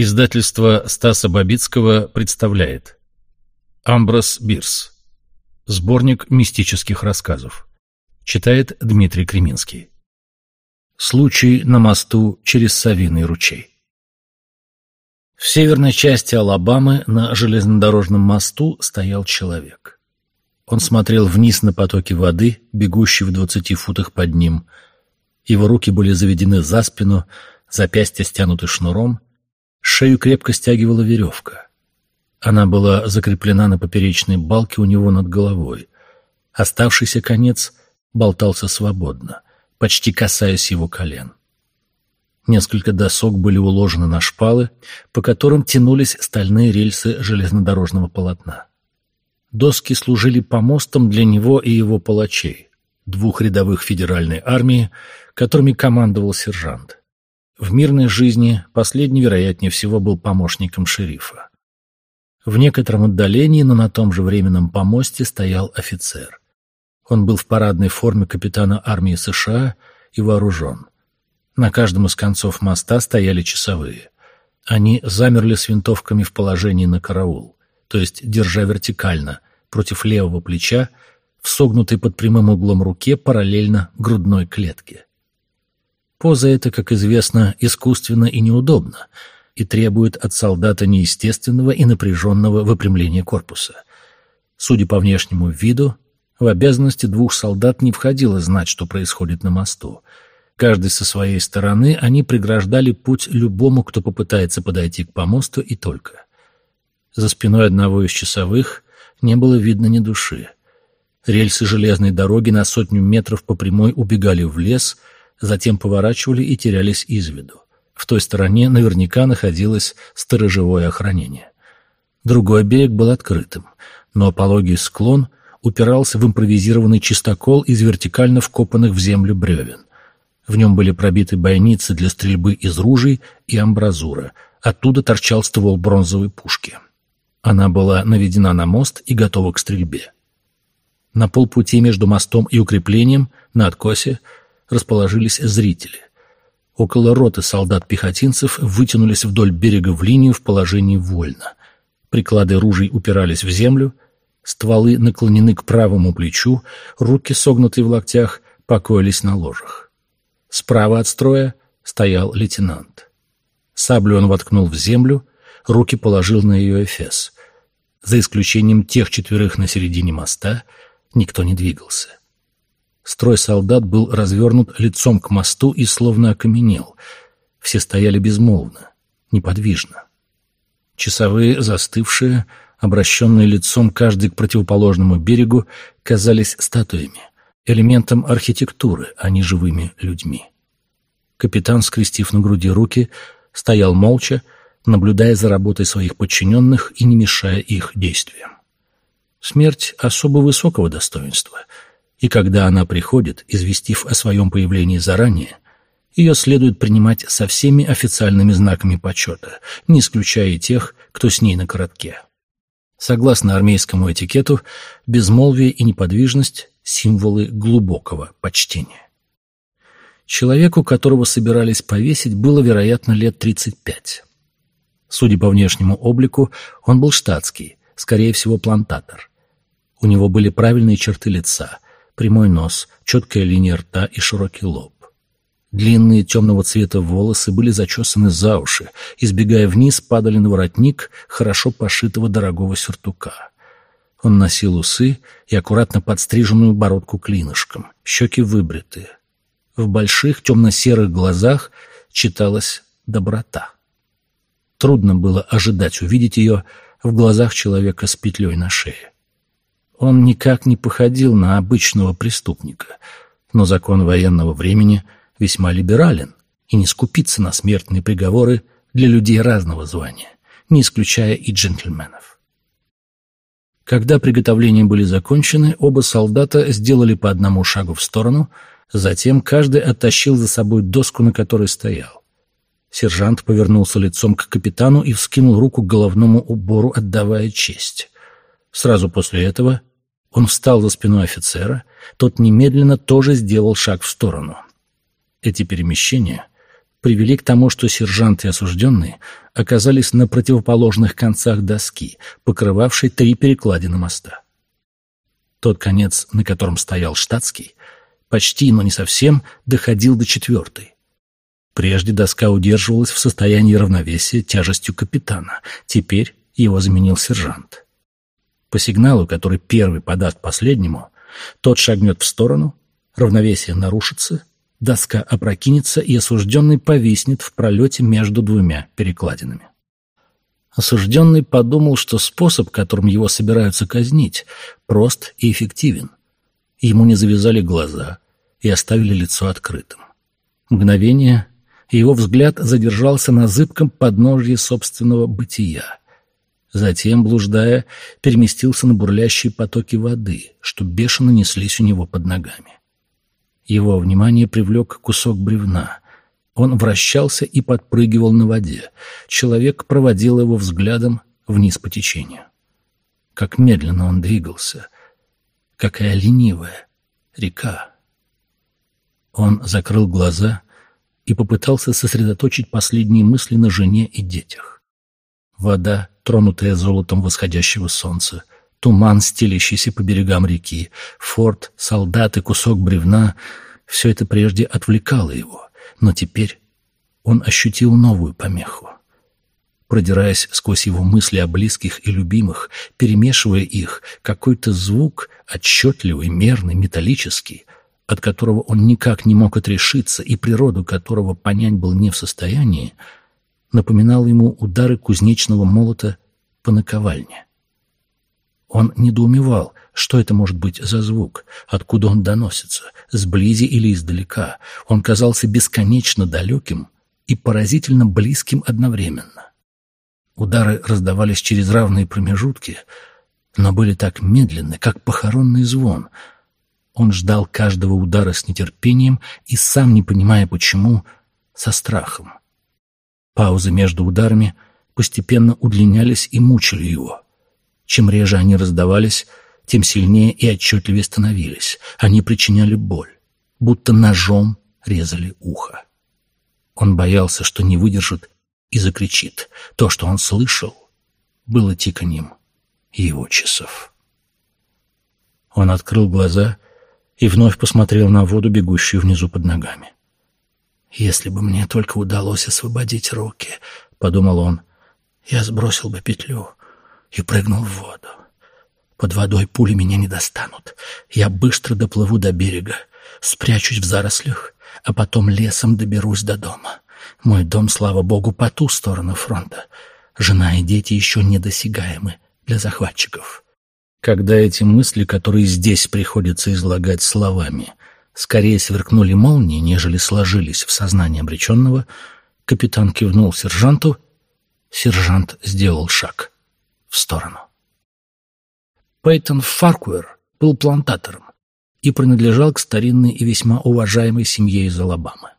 Издательство Стаса Бабицкого представляет. Амброс Бирс. Сборник мистических рассказов. Читает Дмитрий Креминский Случай на мосту через Савиный ручей. В северной части Алабамы на железнодорожном мосту стоял человек. Он смотрел вниз на потоки воды, бегущие в двадцати футах под ним. Его руки были заведены за спину, запястья стянуты шнуром, Шею крепко стягивала веревка. Она была закреплена на поперечной балке у него над головой. Оставшийся конец болтался свободно, почти касаясь его колен. Несколько досок были уложены на шпалы, по которым тянулись стальные рельсы железнодорожного полотна. Доски служили помостом для него и его палачей, двух рядовых федеральной армии, которыми командовал сержант. В мирной жизни последний, вероятнее всего, был помощником шерифа. В некотором отдалении, но на том же временном помосте стоял офицер. Он был в парадной форме капитана армии США и вооружен. На каждом из концов моста стояли часовые. Они замерли с винтовками в положении на караул, то есть держа вертикально, против левого плеча, в согнутой под прямым углом руке параллельно грудной клетке. Поза эта, как известно, искусственна и неудобна и требует от солдата неестественного и напряженного выпрямления корпуса. Судя по внешнему виду, в обязанности двух солдат не входило знать, что происходит на мосту. Каждый со своей стороны они преграждали путь любому, кто попытается подойти к помосту, и только. За спиной одного из часовых не было видно ни души. Рельсы железной дороги на сотню метров по прямой убегали в лес — затем поворачивали и терялись из виду. В той стороне наверняка находилось сторожевое охранение. Другой берег был открытым, но пологий склон упирался в импровизированный чистокол из вертикально вкопанных в землю бревен. В нем были пробиты бойницы для стрельбы из ружей и амбразура. Оттуда торчал ствол бронзовой пушки. Она была наведена на мост и готова к стрельбе. На полпути между мостом и укреплением, на откосе, расположились зрители. Около роты солдат-пехотинцев вытянулись вдоль берега в линию в положении вольно. Приклады ружей упирались в землю, стволы наклонены к правому плечу, руки, согнутые в локтях, покоились на ложах. Справа от строя стоял лейтенант. Саблю он воткнул в землю, руки положил на ее эфес. За исключением тех четверых на середине моста никто не двигался. Строй солдат был развернут лицом к мосту и словно окаменел. Все стояли безмолвно, неподвижно. Часовые, застывшие, обращенные лицом каждый к противоположному берегу, казались статуями, элементом архитектуры, а не живыми людьми. Капитан, скрестив на груди руки, стоял молча, наблюдая за работой своих подчиненных и не мешая их действиям. Смерть особо высокого достоинства — и когда она приходит, известив о своем появлении заранее, ее следует принимать со всеми официальными знаками почета, не исключая и тех, кто с ней на коротке. Согласно армейскому этикету, безмолвие и неподвижность – символы глубокого почтения. Человеку, которого собирались повесить, было, вероятно, лет 35. Судя по внешнему облику, он был штатский, скорее всего, плантатор. У него были правильные черты лица – прямой нос, четкая линия рта и широкий лоб. Длинные темного цвета волосы были зачесаны за уши, избегая вниз, падали на воротник хорошо пошитого дорогого сюртука. Он носил усы и аккуратно подстриженную бородку клинышком, щеки выбритые. В больших темно-серых глазах читалась доброта. Трудно было ожидать увидеть ее в глазах человека с петлей на шее. Он никак не походил на обычного преступника, но закон военного времени весьма либерален и не скупится на смертные приговоры для людей разного звания, не исключая и джентльменов. Когда приготовления были закончены, оба солдата сделали по одному шагу в сторону, затем каждый оттащил за собой доску, на которой стоял. Сержант повернулся лицом к капитану и вскинул руку к головному убору, отдавая честь. Сразу после этого он встал за спиной офицера, тот немедленно тоже сделал шаг в сторону. Эти перемещения привели к тому, что сержант и осужденные оказались на противоположных концах доски, покрывавшей три перекладины моста. Тот конец, на котором стоял штатский, почти, но не совсем, доходил до четвертой. Прежде доска удерживалась в состоянии равновесия тяжестью капитана, теперь его заменил сержант. По сигналу, который первый подаст последнему, тот шагнет в сторону, равновесие нарушится, доска опрокинется, и осужденный повиснет в пролете между двумя перекладинами. Осужденный подумал, что способ, которым его собираются казнить, прост и эффективен. Ему не завязали глаза и оставили лицо открытым. Мгновение, и его взгляд задержался на зыбком подножье собственного бытия. Затем, блуждая, переместился на бурлящие потоки воды, что бешено неслись у него под ногами. Его внимание привлек кусок бревна. Он вращался и подпрыгивал на воде. Человек проводил его взглядом вниз по течению. Как медленно он двигался. Какая ленивая река. Он закрыл глаза и попытался сосредоточить последние мысли на жене и детях. Вода тронутая золотом восходящего солнца, туман, стелящийся по берегам реки, форт, солдаты, кусок бревна — все это прежде отвлекало его, но теперь он ощутил новую помеху. Продираясь сквозь его мысли о близких и любимых, перемешивая их, какой-то звук, отчетливый, мерный, металлический, от которого он никак не мог отрешиться и природу которого понять был не в состоянии — напоминал ему удары кузнечного молота по наковальне. Он недоумевал, что это может быть за звук, откуда он доносится, сблизи или издалека. Он казался бесконечно далеким и поразительно близким одновременно. Удары раздавались через равные промежутки, но были так медленны, как похоронный звон. Он ждал каждого удара с нетерпением и, сам не понимая почему, со страхом. Паузы между ударами постепенно удлинялись и мучили его. Чем реже они раздавались, тем сильнее и отчетливее становились. Они причиняли боль, будто ножом резали ухо. Он боялся, что не выдержит и закричит. То, что он слышал, было тиканьем его часов. Он открыл глаза и вновь посмотрел на воду, бегущую внизу под ногами. «Если бы мне только удалось освободить руки», — подумал он, — «я сбросил бы петлю и прыгнул в воду. Под водой пули меня не достанут. Я быстро доплыву до берега, спрячусь в зарослях, а потом лесом доберусь до дома. Мой дом, слава богу, по ту сторону фронта. Жена и дети еще недосягаемы для захватчиков». Когда эти мысли, которые здесь приходится излагать словами, скорее сверкнули молнии, нежели сложились в сознании обреченного, капитан кивнул сержанту, сержант сделал шаг в сторону. Пейтон Фаркуэр был плантатором и принадлежал к старинной и весьма уважаемой семье из Алабамы.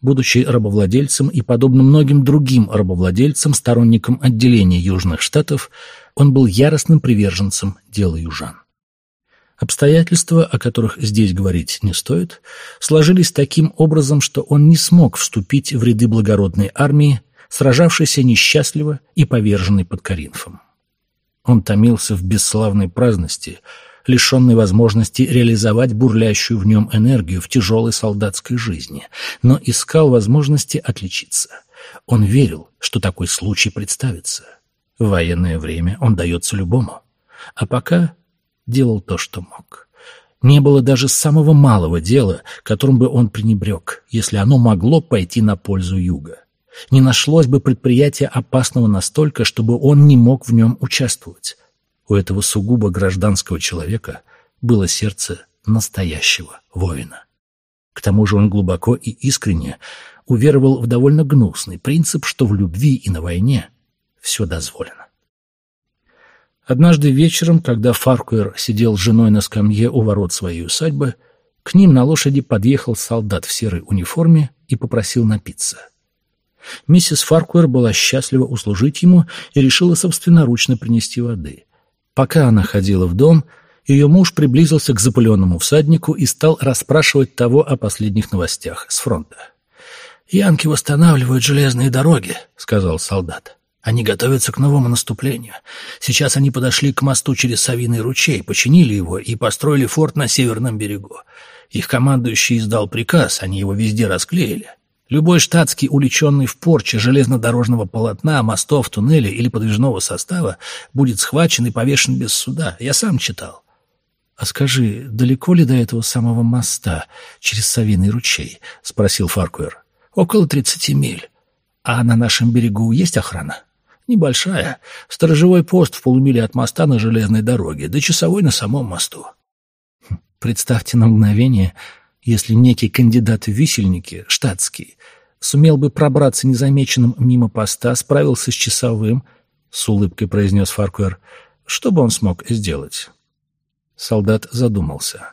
Будучи рабовладельцем и, подобно многим другим рабовладельцам, сторонником отделения Южных Штатов, он был яростным приверженцем дела южан. Обстоятельства, о которых здесь говорить не стоит, сложились таким образом, что он не смог вступить в ряды благородной армии, сражавшейся несчастливо и поверженной под Коринфом. Он томился в бесславной праздности, лишенной возможности реализовать бурлящую в нем энергию в тяжелой солдатской жизни, но искал возможности отличиться. Он верил, что такой случай представится. В военное время он дается любому. А пока делал то, что мог. Не было даже самого малого дела, которым бы он пренебрег, если оно могло пойти на пользу Юга. Не нашлось бы предприятия опасного настолько, чтобы он не мог в нем участвовать. У этого сугубо гражданского человека было сердце настоящего воина. К тому же он глубоко и искренне уверовал в довольно гнусный принцип, что в любви и на войне все дозволено. Однажды вечером, когда Фаркуэр сидел с женой на скамье у ворот своей усадьбы, к ним на лошади подъехал солдат в серой униформе и попросил напиться. Миссис Фаркуэр была счастлива услужить ему и решила собственноручно принести воды. Пока она ходила в дом, ее муж приблизился к запыленному всаднику и стал расспрашивать того о последних новостях с фронта. «Янки восстанавливают железные дороги», — сказал солдат. «Они готовятся к новому наступлению. Сейчас они подошли к мосту через Савиный ручей, починили его и построили форт на северном берегу. Их командующий издал приказ, они его везде расклеили. Любой штатский, уличенный в порче железнодорожного полотна, мостов, туннелей или подвижного состава, будет схвачен и повешен без суда. Я сам читал. — А скажи, далеко ли до этого самого моста, через Савиный ручей? — спросил Фаркуэр. — Около тридцати миль. А на нашем берегу есть охрана? — Небольшая. Сторожевой пост в полумиле от моста на железной дороге, да часовой на самом мосту. Хм, представьте на мгновение, если некий кандидат в висельники, штатский, сумел бы пробраться незамеченным мимо поста, справился с часовым, — с улыбкой произнес Фаркуэр, — что бы он смог сделать? Солдат задумался.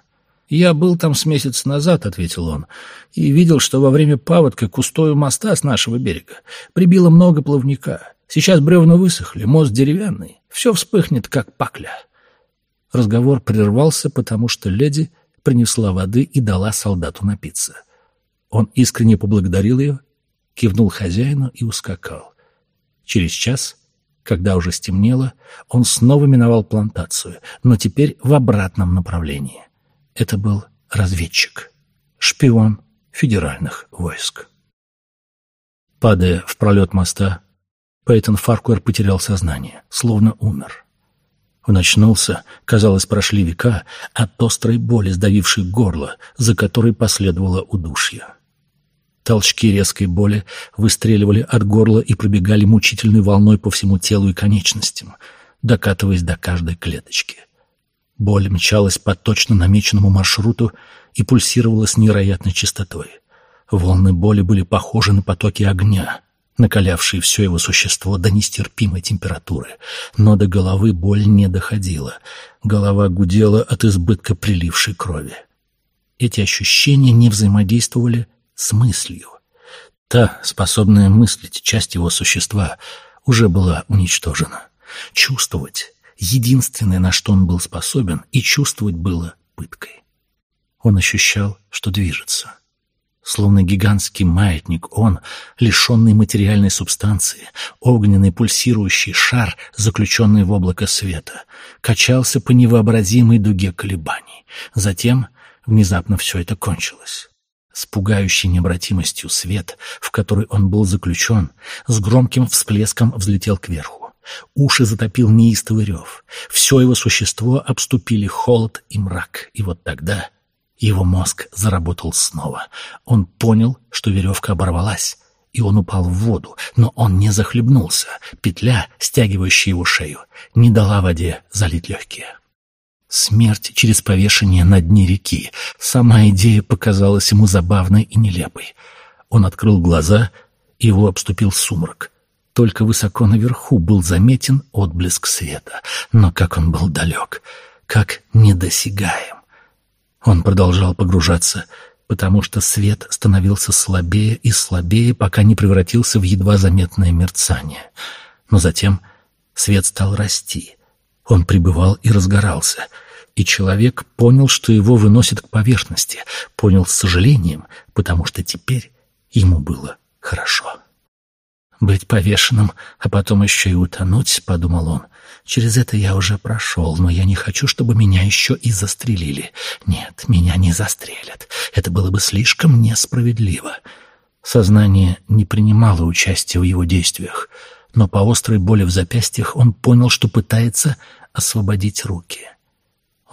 «Я был там с месяц назад», — ответил он, — «и видел, что во время паводка к устою моста с нашего берега прибило много плавника. Сейчас бревна высохли, мост деревянный, все вспыхнет, как пакля». Разговор прервался, потому что леди принесла воды и дала солдату напиться. Он искренне поблагодарил ее, кивнул хозяину и ускакал. Через час, когда уже стемнело, он снова миновал плантацию, но теперь в обратном направлении. Это был разведчик, шпион федеральных войск. Падая в пролет моста, Пейтон Фаркуэр потерял сознание, словно умер. Он очнулся, казалось, прошли века, от острой боли, сдавившей горло, за которой последовало удушье. Толчки резкой боли выстреливали от горла и пробегали мучительной волной по всему телу и конечностям, докатываясь до каждой клеточки. Боль мчалась по точно намеченному маршруту и пульсировала с невероятной частотой. Волны боли были похожи на потоки огня, накалявшие все его существо до нестерпимой температуры. Но до головы боль не доходила. Голова гудела от избытка прилившей крови. Эти ощущения не взаимодействовали с мыслью. Та, способная мыслить часть его существа, уже была уничтожена. Чувствовать — единственное, на что он был способен, и чувствовать было пыткой. Он ощущал, что движется — Словно гигантский маятник, он, лишенный материальной субстанции, огненный пульсирующий шар, заключенный в облако света, качался по невообразимой дуге колебаний. Затем внезапно все это кончилось. С пугающей необратимостью свет, в который он был заключен, с громким всплеском взлетел кверху. Уши затопил неистовый рев. Все его существо обступили холод и мрак. И вот тогда его мозг заработал снова. Он понял, что веревка оборвалась, и он упал в воду, но он не захлебнулся. Петля, стягивающая его шею, не дала воде залить легкие. Смерть через повешение на дне реки. Сама идея показалась ему забавной и нелепой. Он открыл глаза, и его обступил сумрак. Только высоко наверху был заметен отблеск света. Но как он был далек, как недосягаем. Он продолжал погружаться, потому что свет становился слабее и слабее, пока не превратился в едва заметное мерцание. Но затем свет стал расти. Он пребывал и разгорался, и человек понял, что его выносит к поверхности, понял с сожалением, потому что теперь ему было хорошо. «Быть повешенным, а потом еще и утонуть», — подумал он. «Через это я уже прошел, но я не хочу, чтобы меня еще и застрелили. Нет, меня не застрелят. Это было бы слишком несправедливо». Сознание не принимало участия в его действиях, но по острой боли в запястьях он понял, что пытается освободить руки.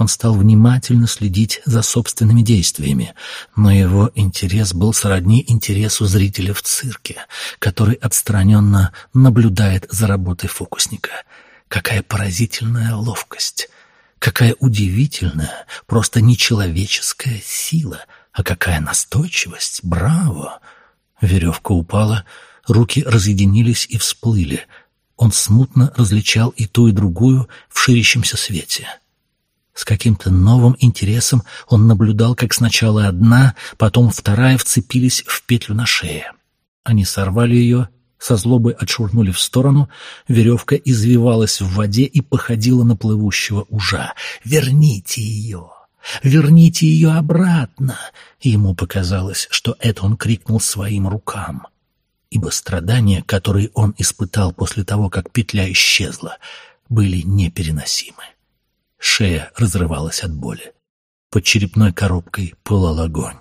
Он стал внимательно следить за собственными действиями, но его интерес был сродни интересу зрителя в цирке, который отстраненно наблюдает за работой фокусника. Какая поразительная ловкость! Какая удивительная, просто нечеловеческая сила! А какая настойчивость! Браво! Веревка упала, руки разъединились и всплыли. Он смутно различал и ту, и другую в ширящемся свете. С каким-то новым интересом он наблюдал, как сначала одна, потом вторая вцепились в петлю на шее. Они сорвали ее, со злобой отшвырнули в сторону, веревка извивалась в воде и походила на плывущего ужа. «Верните ее! Верните ее обратно!» Ему показалось, что это он крикнул своим рукам, ибо страдания, которые он испытал после того, как петля исчезла, были непереносимы. Шея разрывалась от боли. Под черепной коробкой пылал огонь.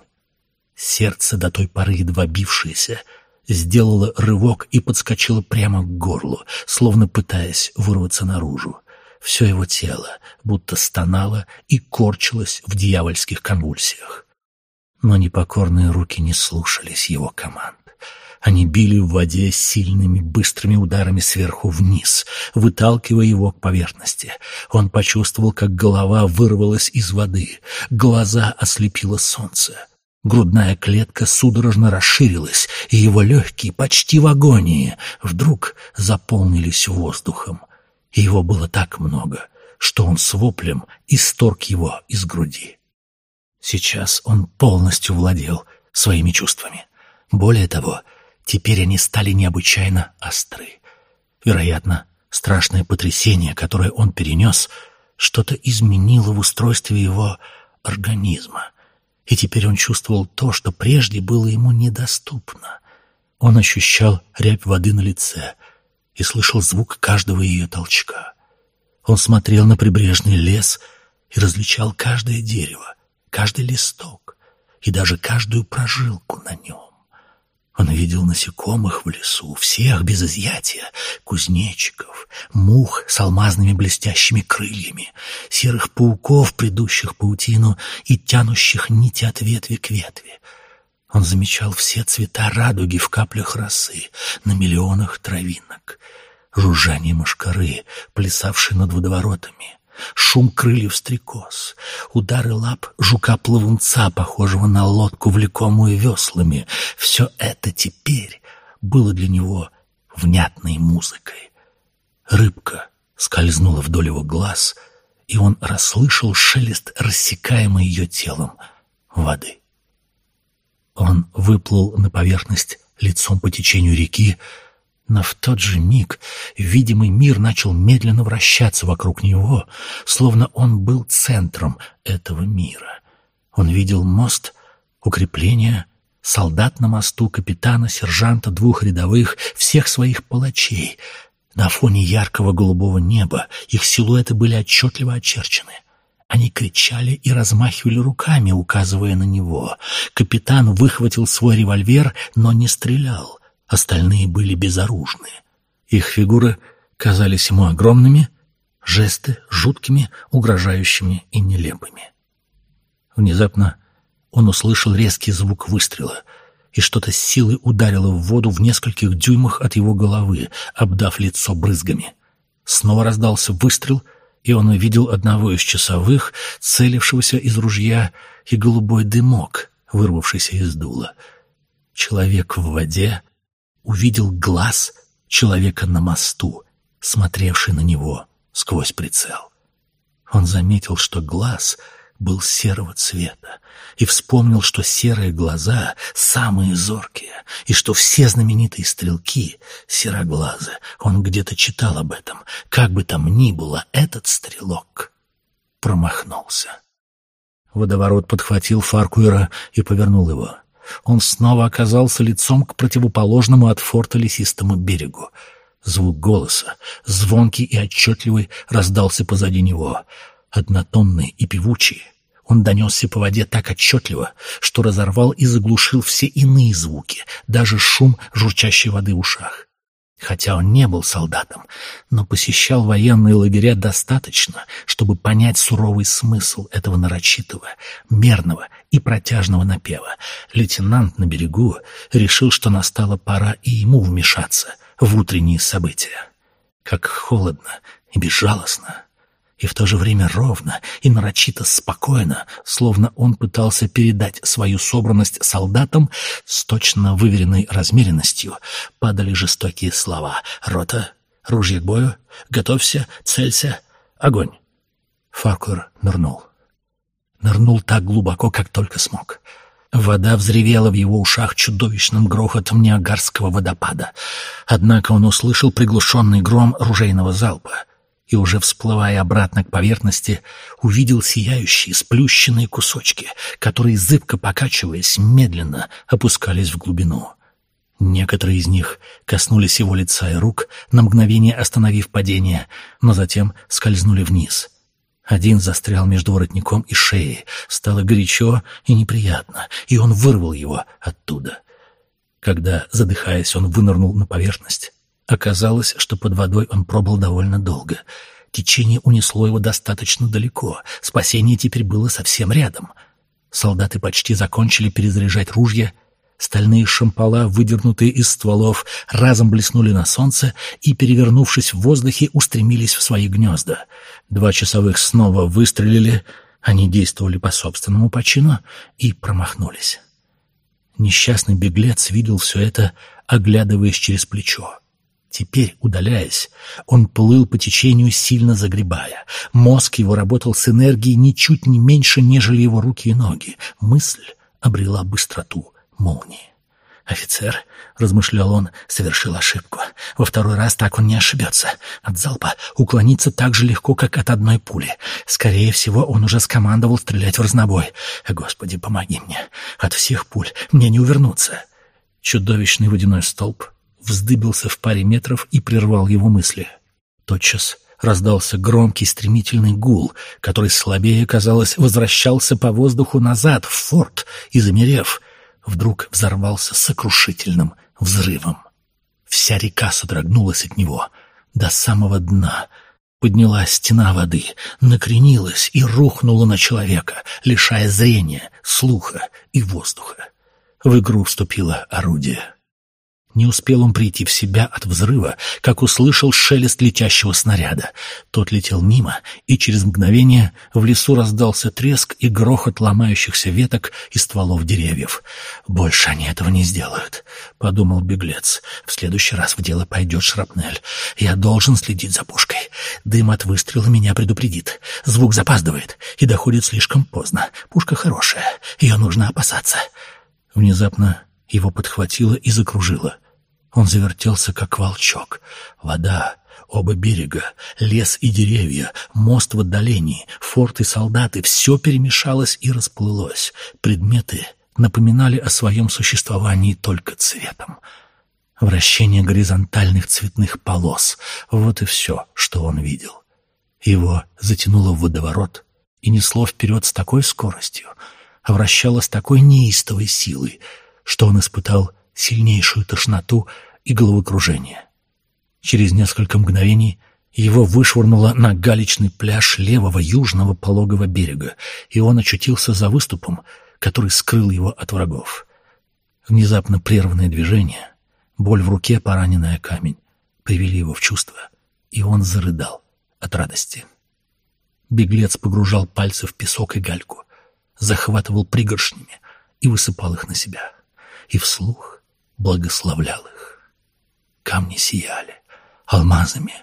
Сердце, до той поры едва бившееся, сделало рывок и подскочило прямо к горлу, словно пытаясь вырваться наружу. Все его тело будто стонало и корчилось в дьявольских конвульсиях. Но непокорные руки не слушались его команд. Они били в воде сильными, быстрыми ударами сверху вниз, выталкивая его к поверхности. Он почувствовал, как голова вырвалась из воды, глаза ослепило солнце. Грудная клетка судорожно расширилась, и его легкие, почти в агонии, вдруг заполнились воздухом. И его было так много, что он с воплем исторг его из груди. Сейчас он полностью владел своими чувствами. Более того, теперь они стали необычайно остры. Вероятно, страшное потрясение, которое он перенес, что-то изменило в устройстве его организма — и теперь он чувствовал то, что прежде было ему недоступно. Он ощущал рябь воды на лице и слышал звук каждого ее толчка. Он смотрел на прибрежный лес и различал каждое дерево, каждый листок и даже каждую прожилку на нем. Он видел насекомых в лесу, всех без изъятия, кузнечиков, мух с алмазными блестящими крыльями, серых пауков, придущих паутину и тянущих нити от ветви к ветви. Он замечал все цвета радуги в каплях росы, на миллионах травинок, жужжание мошкары, плясавшие над водоворотами, шум крыльев стрекоз, удары лап жука-плавунца, похожего на лодку, влекомую веслами. Все это теперь было для него внятной музыкой. Рыбка скользнула вдоль его глаз, и он расслышал шелест рассекаемой ее телом воды. Он выплыл на поверхность лицом по течению реки, но в тот же миг видимый мир начал медленно вращаться вокруг него, словно он был центром этого мира. Он видел мост, укрепления, солдат на мосту, капитана, сержанта, двух рядовых, всех своих палачей. На фоне яркого голубого неба их силуэты были отчетливо очерчены. Они кричали и размахивали руками, указывая на него. Капитан выхватил свой револьвер, но не стрелял. Остальные были безоружны. Их фигуры казались ему огромными, жесты жуткими, угрожающими и нелепыми. Внезапно он услышал резкий звук выстрела, и что-то с силой ударило в воду в нескольких дюймах от его головы, обдав лицо брызгами. Снова раздался выстрел, и он увидел одного из часовых, целившегося из ружья, и голубой дымок, вырвавшийся из дула. Человек в воде увидел глаз человека на мосту, смотревший на него сквозь прицел. Он заметил, что глаз был серого цвета, и вспомнил, что серые глаза самые зоркие, и что все знаменитые стрелки сероглазы. Он где-то читал об этом. Как бы там ни было, этот стрелок промахнулся. Водоворот подхватил Фаркуэра и повернул его он снова оказался лицом к противоположному от форта лесистому берегу. Звук голоса, звонкий и отчетливый, раздался позади него. Однотонный и певучий. Он донесся по воде так отчетливо, что разорвал и заглушил все иные звуки, даже шум журчащей воды в ушах. Хотя он не был солдатом, но посещал военные лагеря достаточно, чтобы понять суровый смысл этого нарочитого, мерного и протяжного напева. Лейтенант на берегу решил, что настала пора и ему вмешаться в утренние события. Как холодно и безжалостно и в то же время ровно и нарочито спокойно, словно он пытался передать свою собранность солдатам с точно выверенной размеренностью, падали жестокие слова «Рота! Ружье к бою! Готовься! Целься! Огонь!» Фаркур нырнул. Нырнул так глубоко, как только смог. Вода взревела в его ушах чудовищным грохотом Ниагарского водопада. Однако он услышал приглушенный гром ружейного залпа — и уже всплывая обратно к поверхности, увидел сияющие сплющенные кусочки, которые, зыбко покачиваясь, медленно опускались в глубину. Некоторые из них коснулись его лица и рук, на мгновение остановив падение, но затем скользнули вниз. Один застрял между воротником и шеей, стало горячо и неприятно, и он вырвал его оттуда. Когда, задыхаясь, он вынырнул на поверхность, оказалось, что под водой он пробыл довольно долго. Течение унесло его достаточно далеко, спасение теперь было совсем рядом. Солдаты почти закончили перезаряжать ружья — Стальные шампала, выдернутые из стволов, разом блеснули на солнце и, перевернувшись в воздухе, устремились в свои гнезда. Два часовых снова выстрелили, они действовали по собственному почину и промахнулись. Несчастный беглец видел все это, оглядываясь через плечо. Теперь, удаляясь, он плыл по течению, сильно загребая. Мозг его работал с энергией ничуть не меньше, нежели его руки и ноги. Мысль обрела быстроту — молнии. «Офицер», — размышлял он, — совершил ошибку. Во второй раз так он не ошибется. От залпа уклониться так же легко, как от одной пули. Скорее всего, он уже скомандовал стрелять в разнобой. Господи, помоги мне. От всех пуль мне не увернуться. Чудовищный водяной столб вздыбился в паре метров и прервал его мысли. Тотчас раздался громкий стремительный гул, который слабее, казалось, возвращался по воздуху назад, в форт, и, замерев, вдруг взорвался сокрушительным взрывом. Вся река содрогнулась от него до самого дна. Поднялась стена воды, накренилась и рухнула на человека, лишая зрения, слуха и воздуха. В игру вступило орудие. Не успел он прийти в себя от взрыва, как услышал шелест летящего снаряда. Тот летел мимо, и через мгновение в лесу раздался треск и грохот ломающихся веток и стволов деревьев. «Больше они этого не сделают», — подумал беглец. «В следующий раз в дело пойдет шрапнель. Я должен следить за пушкой. Дым от выстрела меня предупредит. Звук запаздывает и доходит слишком поздно. Пушка хорошая, ее нужно опасаться». Внезапно его подхватило и закружило. Он завертелся, как волчок. Вода, оба берега, лес и деревья, мост в отдалении, форт и солдаты — все перемешалось и расплылось. Предметы напоминали о своем существовании только цветом. Вращение горизонтальных цветных полос — вот и все, что он видел. Его затянуло в водоворот и несло вперед с такой скоростью, а вращало с такой неистовой силой — что он испытал сильнейшую тошноту и головокружение. Через несколько мгновений его вышвырнуло на галечный пляж левого южного пологого берега, и он очутился за выступом, который скрыл его от врагов. Внезапно прерванное движение, боль в руке, пораненная камень, привели его в чувство, и он зарыдал от радости. Беглец погружал пальцы в песок и гальку, захватывал пригоршнями и высыпал их на себя и вслух благословлял их. Камни сияли алмазами,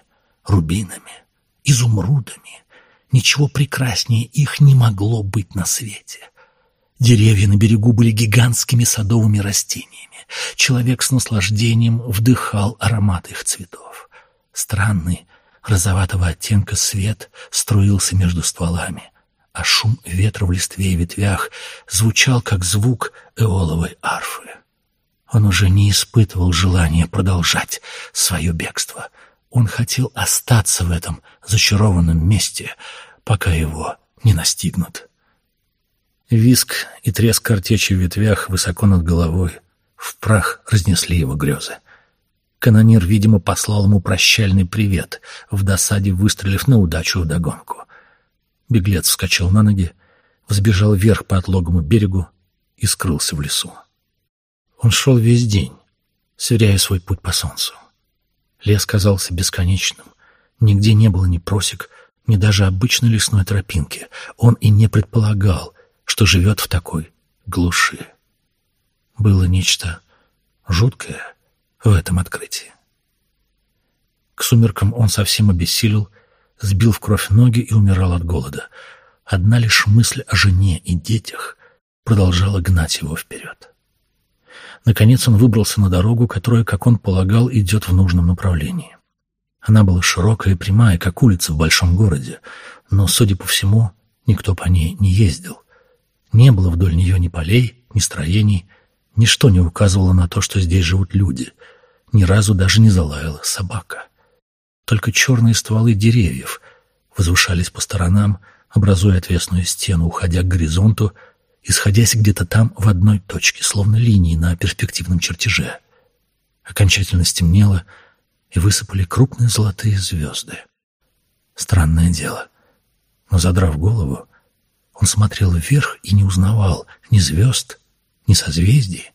рубинами, изумрудами. Ничего прекраснее их не могло быть на свете. Деревья на берегу были гигантскими садовыми растениями. Человек с наслаждением вдыхал аромат их цветов. Странный, розоватого оттенка свет струился между стволами, а шум ветра в листве и ветвях звучал, как звук эоловой арфы. Он уже не испытывал желания продолжать свое бегство. Он хотел остаться в этом зачарованном месте, пока его не настигнут. Виск и треск картечи в ветвях высоко над головой в прах разнесли его грезы. Канонир, видимо, послал ему прощальный привет, в досаде выстрелив на удачу вдогонку. Беглец вскочил на ноги, взбежал вверх по отлогому берегу и скрылся в лесу. Он шел весь день, сверяя свой путь по солнцу. Лес казался бесконечным. Нигде не было ни просек, ни даже обычной лесной тропинки. Он и не предполагал, что живет в такой глуши. Было нечто жуткое в этом открытии. К сумеркам он совсем обессилел, сбил в кровь ноги и умирал от голода. Одна лишь мысль о жене и детях продолжала гнать его вперед. Наконец он выбрался на дорогу, которая, как он полагал, идет в нужном направлении. Она была широкая и прямая, как улица в большом городе, но, судя по всему, никто по ней не ездил. Не было вдоль нее ни полей, ни строений, ничто не указывало на то, что здесь живут люди. Ни разу даже не залаяла собака. Только черные стволы деревьев возвышались по сторонам, образуя отвесную стену, уходя к горизонту, исходясь где-то там в одной точке, словно линии на перспективном чертеже. Окончательно стемнело, и высыпали крупные золотые звезды. Странное дело. Но, задрав голову, он смотрел вверх и не узнавал ни звезд, ни созвездий,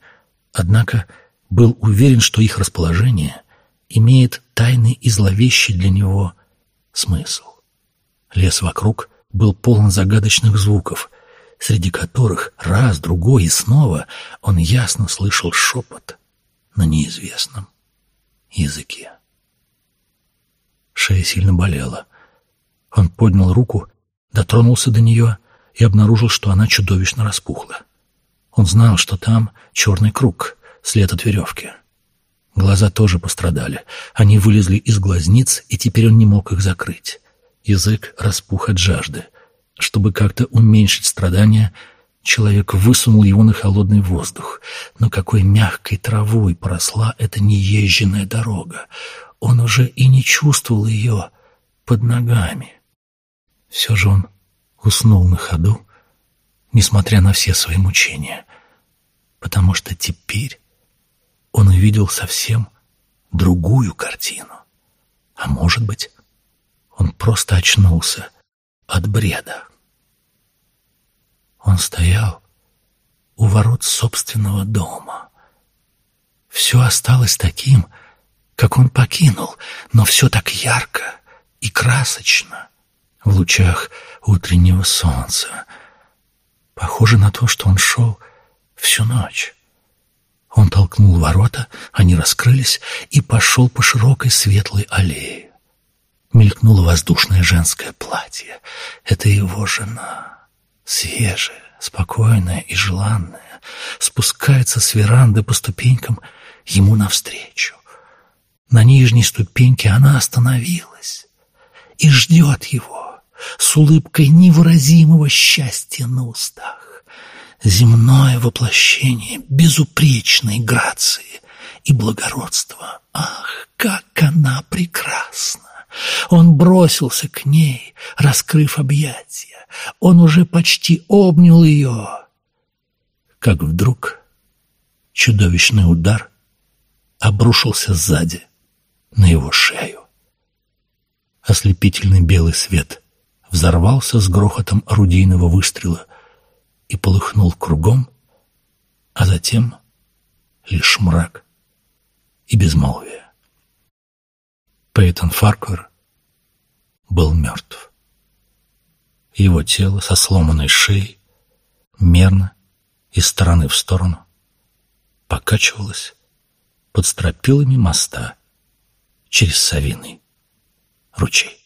однако был уверен, что их расположение имеет тайный и зловещий для него смысл. Лес вокруг был полон загадочных звуков, среди которых раз, другой и снова он ясно слышал шепот на неизвестном языке. Шея сильно болела. Он поднял руку, дотронулся до нее и обнаружил, что она чудовищно распухла. Он знал, что там черный круг, след от веревки. Глаза тоже пострадали. Они вылезли из глазниц, и теперь он не мог их закрыть. Язык распух от жажды. Чтобы как-то уменьшить страдания, человек высунул его на холодный воздух. Но какой мягкой травой поросла эта неезженная дорога. Он уже и не чувствовал ее под ногами. Все же он уснул на ходу, несмотря на все свои мучения, потому что теперь он увидел совсем другую картину. А может быть, он просто очнулся от бреда. Он стоял у ворот собственного дома. Все осталось таким, как он покинул, но все так ярко и красочно в лучах утреннего солнца. Похоже на то, что он шел всю ночь. Он толкнул ворота, они раскрылись и пошел по широкой светлой аллее. Мелькнуло воздушное женское платье. Это его жена. Свежая, спокойная и желанная. Спускается с веранды по ступенькам ему навстречу. На нижней ступеньке она остановилась и ждет его с улыбкой невыразимого счастья на устах. Земное воплощение безупречной грации и благородства. Ах, как она прекрасна! Он бросился к ней, раскрыв объятия. Он уже почти обнял ее. Как вдруг чудовищный удар обрушился сзади на его шею. Ослепительный белый свет взорвался с грохотом орудийного выстрела и полыхнул кругом, а затем лишь мрак и безмолвие. Пейтон Фарквер был мертв. Его тело со сломанной шеей мерно из стороны в сторону покачивалось под стропилами моста через Савиный ручей.